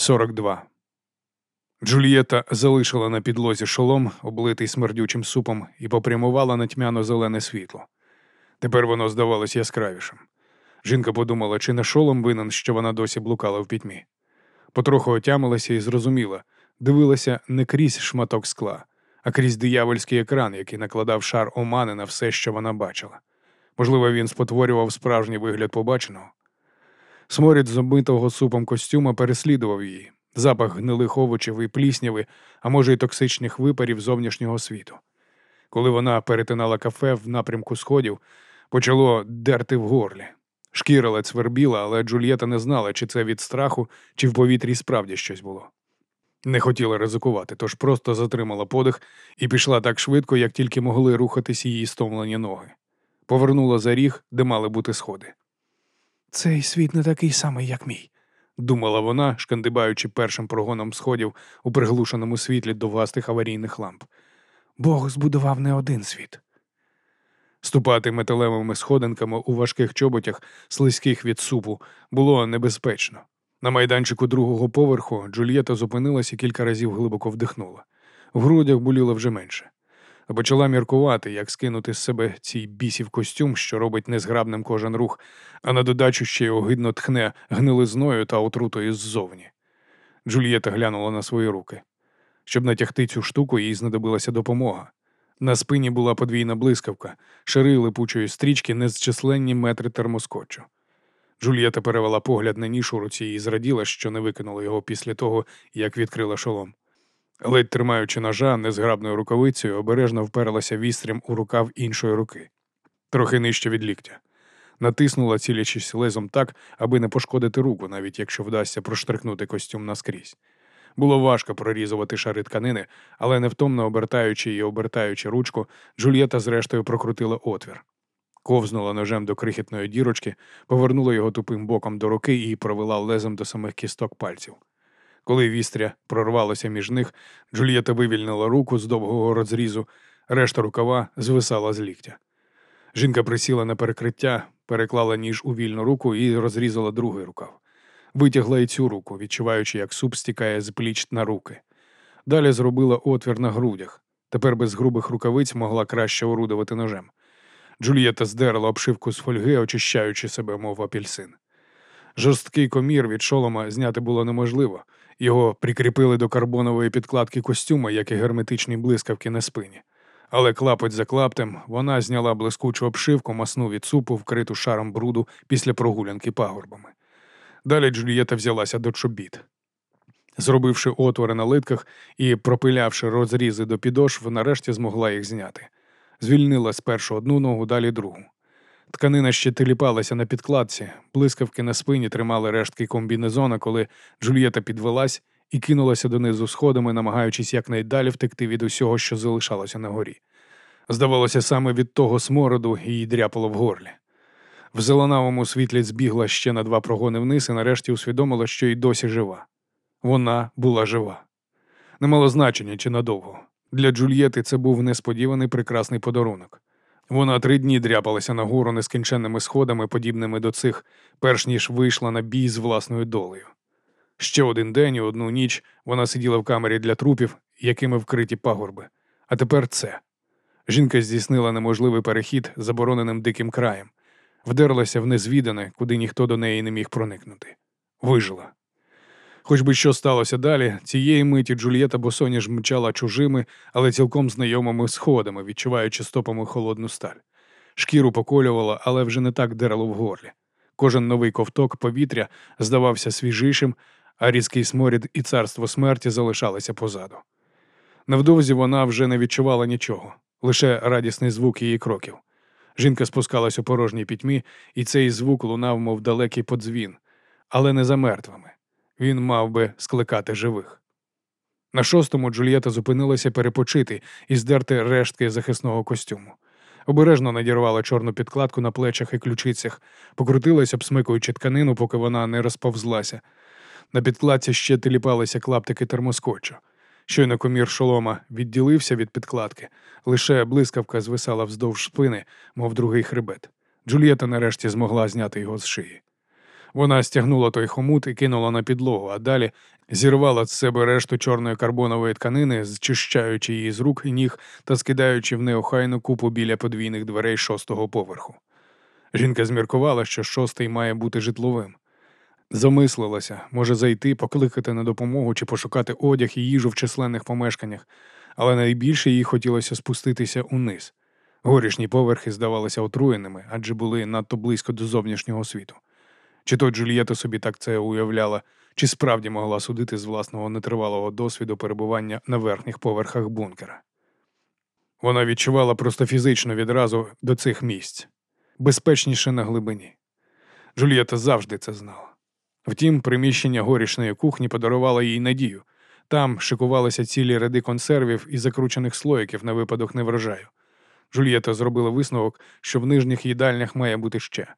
42. Джульєта залишила на підлозі шолом, облитий смердючим супом, і попрямувала на тьмяно зелене світло. Тепер воно здавалось яскравішим. Жінка подумала, чи не шолом винен, що вона досі блукала в пітьмі. Потроху отямилася і зрозуміла, дивилася не крізь шматок скла, а крізь диявольський екран, який накладав шар омани на все, що вона бачила. Можливо, він спотворював справжній вигляд побаченого. Сморід з обмитого супом костюма переслідував її, запах гнилих овочів і плісняви, а може, й токсичних випарів зовнішнього світу. Коли вона перетинала кафе в напрямку сходів, почало дерти в горлі. Шкіра ледь свербіла, але Джульєта не знала, чи це від страху, чи в повітрі справді щось було. Не хотіла ризикувати, тож просто затримала подих і пішла так швидко, як тільки могли рухатись її стомлені ноги. Повернула за ріг, де мали бути сходи. Цей світ не такий самий, як мій, думала вона, шкандибаючи першим прогоном сходів у приглушеному світлі довгастих аварійних ламп. Бог збудував не один світ. Ступати металевими сходинками у важких чоботях, слизьких від супу, було небезпечно. На майданчику другого поверху Джульєта зупинилась і кілька разів глибоко вдихнула. В грудях боліло вже менше. Почала міркувати, як скинути з себе цей бісів костюм, що робить незграбним кожен рух, а на додачу ще й огидно тхне гнилизною та отрутою ззовні. Джульєта глянула на свої руки. Щоб натягти цю штуку, їй знадобилася допомога. На спині була подвійна блискавка, шири липучої стрічки, незчисленні метри термоскотчу. Джульєта перевела погляд на ніж у руці і зраділа, що не викинула його після того, як відкрила шолом. Ледь тримаючи ножа незграбною рукавицею, обережно вперлася вістрям у рукав іншої руки, трохи нижче від ліктя. Натиснула, цілячись лезом так, аби не пошкодити руку, навіть якщо вдасться проштрикнути костюм наскрізь. Було важко прорізувати шари тканини, але невтомно обертаючи і обертаючи ручку, Джульєта зрештою прокрутила отвір. Ковзнула ножем до крихітної дірочки, повернула його тупим боком до руки і провела лезом до самих кісток пальців. Коли вістря прорвалося між них, Джульєта вивільнила руку з довгого розрізу, решта рукава звисала з ліктя. Жінка присіла на перекриття, переклала ніж у вільну руку і розрізала другий рукав. Витягла й цю руку, відчуваючи, як суп стікає з пліч на руки. Далі зробила отвір на грудях. Тепер без грубих рукавиць могла краще орудувати ножем. Джульєта здерла обшивку з фольги, очищаючи себе, мов апельсин. Жорсткий комір від шолома зняти було неможливо. Його прикріпили до карбонової підкладки костюма, як і герметичні блискавки на спині. Але клапоть за клаптем вона зняла блискучу обшивку, масну від супу, вкриту шаром бруду після прогулянки пагорбами. Далі Джульєта взялася до чобіт. Зробивши отвори на литках і пропилявши розрізи до підошв, нарешті змогла їх зняти. Звільнила спершу одну ногу, далі другу. Тканина ще теліпалася на підкладці, блискавки на спині тримали рештки комбінезона, коли Джульєта підвелась і кинулася донизу сходами, намагаючись якнайдалі втекти від усього, що залишалося на горі. Здавалося, саме від того смороду її дряпало в горлі. В зеленавому світлі збігла ще на два прогони вниз і нарешті усвідомила, що й досі жива. Вона була жива. Не мало значення чи надовго. Для Джульєти це був несподіваний прекрасний подарунок. Вона три дні дряпалася нагору нескінченними сходами, подібними до цих, перш ніж вийшла на бій з власною долею. Ще один день і одну ніч вона сиділа в камері для трупів, якими вкриті пагорби. А тепер це. Жінка здійснила неможливий перехід забороненим диким краєм, вдерлася в незвідане, куди ніхто до неї не міг проникнути. Вижила. Хоч би що сталося далі, цієї миті Джульєта Босоніж мчала чужими, але цілком знайомими сходами, відчуваючи стопами холодну сталь. Шкіру поколювала, але вже не так дерло в горлі. Кожен новий ковток повітря здавався свіжішим, а різкий сморід і царство смерті залишалися позаду. Невдовзі вона вже не відчувала нічого, лише радісний звук її кроків. Жінка спускалась у порожній пітьмі, і цей звук лунав, мов далекий подзвін, але не за мертвими. Він мав би скликати живих. На шостому Джульєта зупинилася перепочити і здерти рештки захисного костюму. Обережно надірвала чорну підкладку на плечах і ключицях, покрутилась, обсмикуючи тканину, поки вона не розповзлася. На підкладці ще теліпалися клаптики термоскотчу. Щойно комір шолома відділився від підкладки, лише блискавка звисала вздовж спини, мов другий хребет. Джульєта нарешті змогла зняти його з шиї. Вона стягнула той хомут і кинула на підлогу, а далі зірвала з себе решту чорної карбонової тканини, зчищаючи її з рук і ніг та скидаючи в неохайну купу біля подвійних дверей шостого поверху. Жінка зміркувала, що шостий має бути житловим. Замислилася, може зайти, покликати на допомогу чи пошукати одяг і їжу в численних помешканнях, але найбільше їй хотілося спуститися униз. Горішні поверхи здавалися отруєними, адже були надто близько до зовнішнього світу. Чи то Джульєта собі так це уявляла, чи справді могла судити з власного нетривалого досвіду перебування на верхніх поверхах бункера. Вона відчувала просто фізично відразу до цих місць, безпечніше на глибині. Джульєта завжди це знала. Втім, приміщення горішної кухні подарувало їй надію. Там шикувалися цілі ряди консервів і закручених слоїків на випадок неврожаю. Джульєта зробила висновок, що в нижніх їдальнях має бути ще.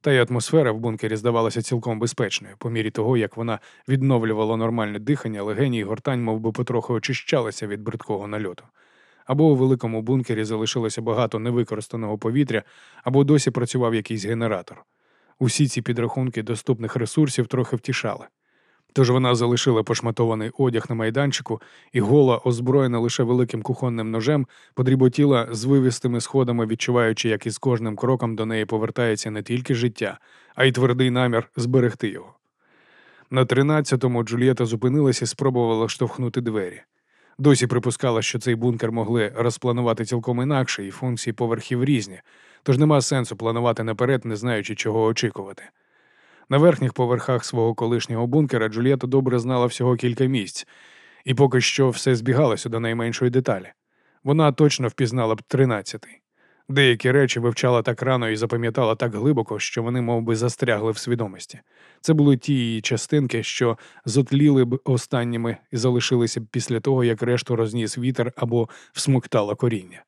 Та й атмосфера в бункері здавалася цілком безпечною, по мірі того, як вона відновлювала нормальне дихання, легені й гортань, мов би, потроху очищалися від бридкого нальоту. Або у великому бункері залишилося багато невикористаного повітря, або досі працював якийсь генератор. Усі ці підрахунки доступних ресурсів трохи втішали. Тож вона залишила пошматований одяг на майданчику і гола, озброєна лише великим кухонним ножем, подріботіла з вивістими сходами, відчуваючи, як із кожним кроком до неї повертається не тільки життя, а й твердий намір зберегти його. На тринадцятому Джульєта зупинилась і спробувала штовхнути двері. Досі припускала, що цей бункер могли розпланувати цілком інакше, і функції поверхів різні, тож нема сенсу планувати наперед, не знаючи, чого очікувати. На верхніх поверхах свого колишнього бункера Джульєта добре знала всього кілька місць, і поки що все збігалося до найменшої деталі. Вона точно впізнала б тринадцятий. Деякі речі вивчала так рано і запам'ятала так глибоко, що вони мов би, застрягли в свідомості. Це були ті її частинки, що зотліли б останніми і залишилися б після того, як решту розніс вітер або всмоктала коріння.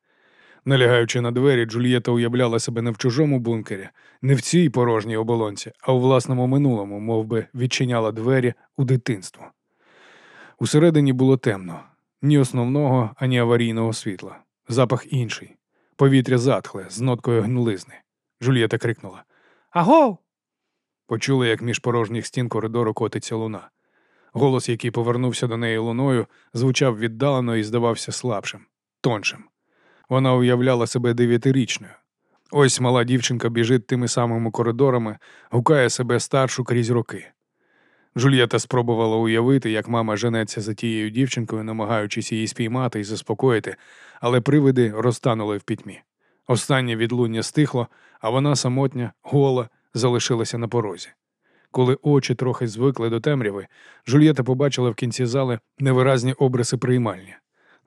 Налягаючи на двері, Джульєта уявляла себе не в чужому бункері, не в цій порожній оболонці, а у власному минулому, мов би, відчиняла двері у дитинство. Усередині було темно, ні основного, ані аварійного світла. Запах інший. Повітря затхле, з ноткою гнилизни. Джульєта крикнула Аго! Почули, як між порожніх стін коридору котиться луна. Голос, який повернувся до неї луною, звучав віддалено і здавався слабшим, тоншим. Вона уявляла себе дев'ятирічною. Ось мала дівчинка біжить тими самими коридорами, гукає себе старшу крізь роки. Джульєта спробувала уявити, як мама женеться за тією дівчинкою, намагаючись її спіймати і заспокоїти, але привиди розтанули в пітьмі. Останнє відлуння стихло, а вона самотня, гола, залишилася на порозі. Коли очі трохи звикли до темряви, Жульєта побачила в кінці зали невиразні обриси приймальні.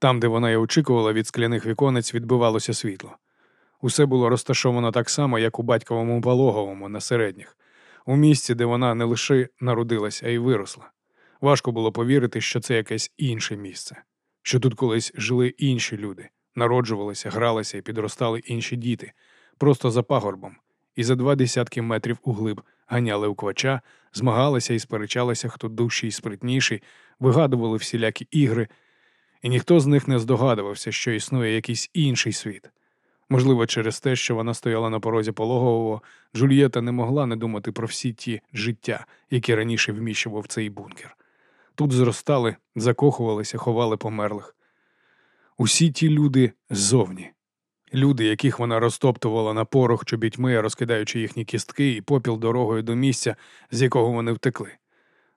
Там, де вона й очікувала, від скляних віконець відбивалося світло. Усе було розташовано так само, як у батьковому пологовому на середніх, у місці, де вона не лише народилася, а й виросла. Важко було повірити, що це якесь інше місце, що тут колись жили інші люди, народжувалися, гралися і підростали інші діти, просто за пагорбом, і за два десятки метрів углиб ганяли у квача, змагалися і сперечалися, хто дужчий і спритніший, вигадували всілякі ігри, і ніхто з них не здогадувався, що існує якийсь інший світ. Можливо, через те, що вона стояла на порозі пологового, Джульєта не могла не думати про всі ті життя, які раніше вміщував цей бункер. Тут зростали, закохувалися, ховали померлих. Усі ті люди ззовні, люди, яких вона розтоптувала на порох чобітьми, розкидаючи їхні кістки і попіл дорогою до місця, з якого вони втекли.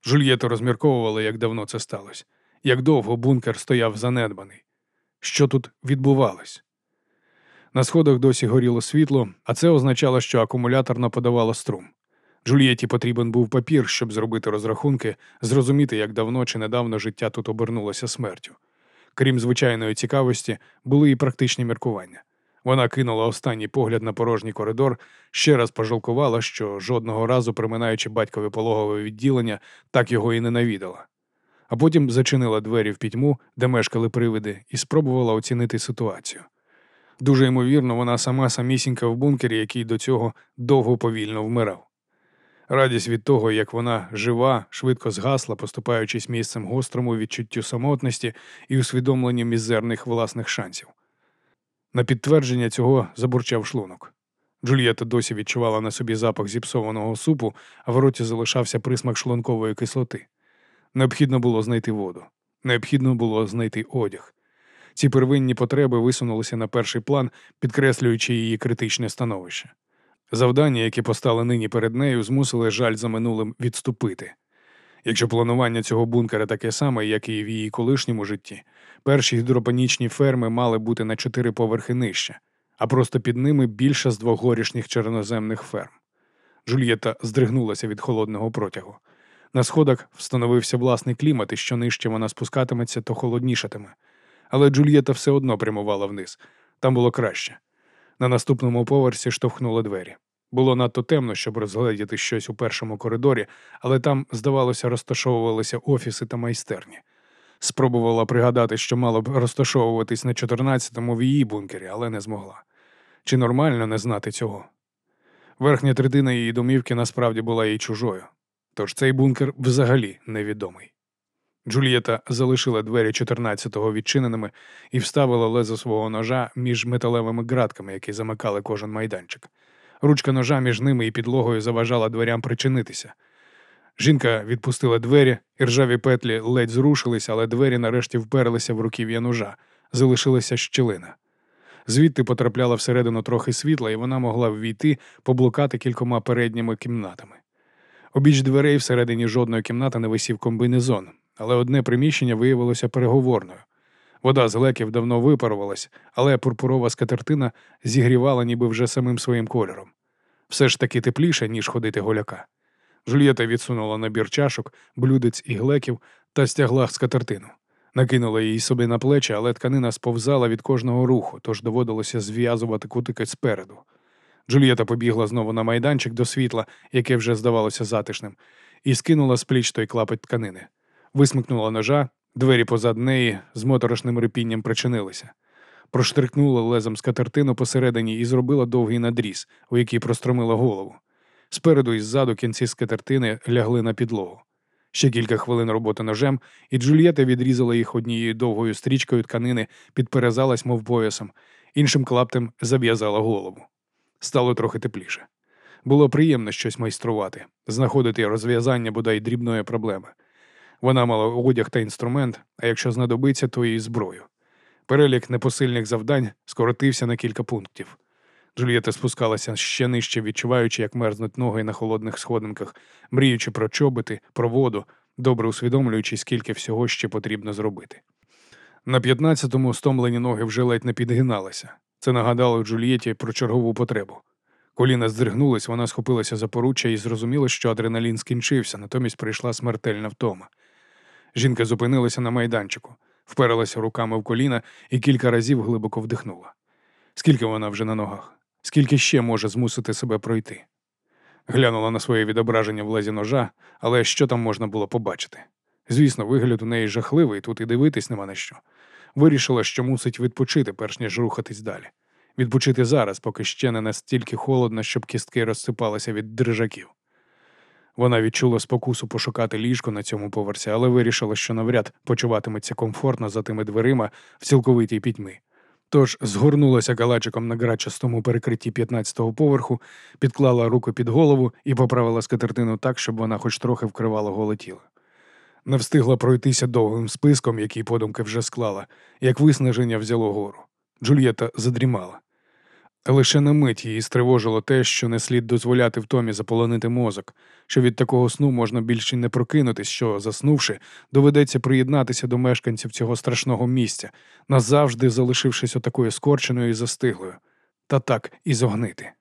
Жульєта розмірковувала, як давно це сталося, як довго бункер стояв занедбаний. Що тут відбувалось? На сходах досі горіло світло, а це означало, що акумуляторна подавала струм. Джульєті потрібен був папір, щоб зробити розрахунки, зрозуміти, як давно чи недавно життя тут обернулося смертю. Крім звичайної цікавості, були і практичні міркування. Вона кинула останній погляд на порожній коридор, ще раз пожалкувала, що жодного разу, приминаючи батькове пологове відділення, так його і не навідала. А потім зачинила двері в пітьму, де мешкали привиди, і спробувала оцінити ситуацію. Дуже ймовірно, вона сама самісінька в бункері, який до цього довго повільно вмирав. Радість від того, як вона жива, швидко згасла, поступаючись місцем гострому відчуттю самотності і усвідомленню мізерних власних шансів. На підтвердження цього забурчав шлунок. Джульєта досі відчувала на собі запах зіпсованого супу, а в роті залишався присмак шлункової кислоти. Необхідно було знайти воду, необхідно було знайти одяг. Ці первинні потреби висунулися на перший план, підкреслюючи її критичне становище. Завдання, які постали нині перед нею, змусили жаль за минулим відступити. Якщо планування цього бункера таке саме, як і в її колишньому житті, перші гідропонічні ферми мали бути на чотири поверхи нижче, а просто під ними більше з двох горішніх чорноземних ферм. Джульєта здригнулася від холодного протягу. На сходах встановився власний клімат, і що нижче вона спускатиметься, то холоднішатиме. Але Джульєта все одно прямувала вниз. Там було краще. На наступному поверсі штовхнула двері. Було надто темно, щоб розгледіти щось у першому коридорі, але там, здавалося, розташовувалися офіси та майстерні. Спробувала пригадати, що мало б розташовуватись на 14-му в її бункері, але не змогла. Чи нормально не знати цього? Верхня третина її домівки насправді була їй чужою, тож цей бункер взагалі невідомий. Джульєта залишила двері 14-го відчиненими і вставила лезо свого ножа між металевими ґратками, які замикали кожен майданчик. Ручка ножа між ними і підлогою заважала дверям причинитися. Жінка відпустила двері, і ржаві петлі ледь зрушились, але двері нарешті вперлися в руків'я ножа, залишилася щілина. Звідти потрапляла всередину трохи світла, і вона могла ввійти, поблукати кількома передніми кімнатами. Обіч дверей всередині жодної кімнати не висів комбінезон, але одне приміщення виявилося переговорною. Вода з леків давно випарувалась, але пурпурова скатертина зігрівала ніби вже самим своїм кольором. Все ж таки тепліше, ніж ходити голяка. Жульєта відсунула набір чашок, блюдець і глеків та стягла скатертину. Накинула її собі на плечі, але тканина сповзала від кожного руху, тож доводилося зв'язувати кутики спереду. Джульєта побігла знову на майданчик до світла, яке вже здавалося затишним, і скинула з пліч той клапоть тканини. Висмикнула ножа, двері позад неї з моторошним рипінням причинилися. Проштрикнула лезом скатертину посередині і зробила довгий надріз, у який простромила голову. Спереду і ззаду кінці скатертини лягли на підлогу. Ще кілька хвилин роботи ножем, і Джульєта відрізала їх однією довгою стрічкою тканини, підперезалась, мов поясом, іншим клаптем зав'язала голову. Стало трохи тепліше. Було приємно щось майструвати, знаходити розв'язання бодай дрібної проблеми. Вона мала одяг та інструмент, а якщо знадобиться, то і зброю. Перелік непосильних завдань скоротився на кілька пунктів. Джульєта спускалася ще нижче, відчуваючи, як мерзнуть ноги на холодних сходинках, мріючи про чоботи, про воду, добре усвідомлюючи, скільки всього ще потрібно зробити. На 15-му стомлені ноги вже ледь не підгиналися. Це нагадало Джульєті про чергову потребу. Коліна здригнулись, вона схопилася за поруччя і зрозуміла, що адреналін скінчився, натомість прийшла смертельна втома. Жінка зупинилася на майданчику, вперлася руками в коліна і кілька разів глибоко вдихнула. Скільки вона вже на ногах? Скільки ще може змусити себе пройти? Глянула на своє відображення в лезі ножа, але що там можна було побачити? Звісно, вигляд у неї жахливий, тут і дивитись нема на що. Вирішила, що мусить відпочити, перш ніж рухатись далі. Відпочити зараз, поки ще не настільки холодно, щоб кістки розсипалися від дрижаків. Вона відчула спокусу пошукати ліжко на цьому поверсі, але вирішила, що навряд почуватиметься комфортно за тими дверима в цілковитій пітьмі. Тож згорнулася калачиком на грачастому перекритті 15-го поверху, підклала руку під голову і поправила скатертину так, щоб вона хоч трохи вкривала голе тіло. Не встигла пройтися довгим списком, який подумки вже склала, як виснаження взяло гору. Джульєта задрімала. Лише на мить її стривожило те, що не слід дозволяти втомі заполонити мозок, що від такого сну можна більше не прокинутись, що, заснувши, доведеться приєднатися до мешканців цього страшного місця, назавжди залишившись отакою скорченою і застиглою, та так і зогнити.